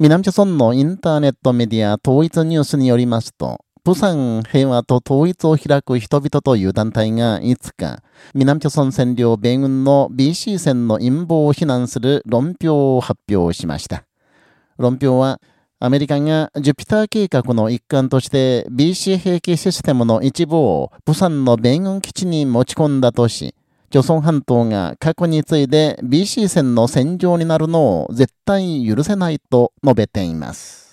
南朝村のインターネットメディア統一ニュースによりますと、プサン平和と統一を開く人々という団体が5日、南朝村占領米軍の BC 戦の陰謀を非難する論評を発表しました。論評は、アメリカがジュピター計画の一環として BC 兵器システムの一部をプサンの米軍基地に持ち込んだとし、朝鮮半島が過去に次いで BC 戦の戦場になるのを絶対許せないと述べています。